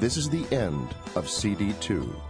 This is the end of CD2.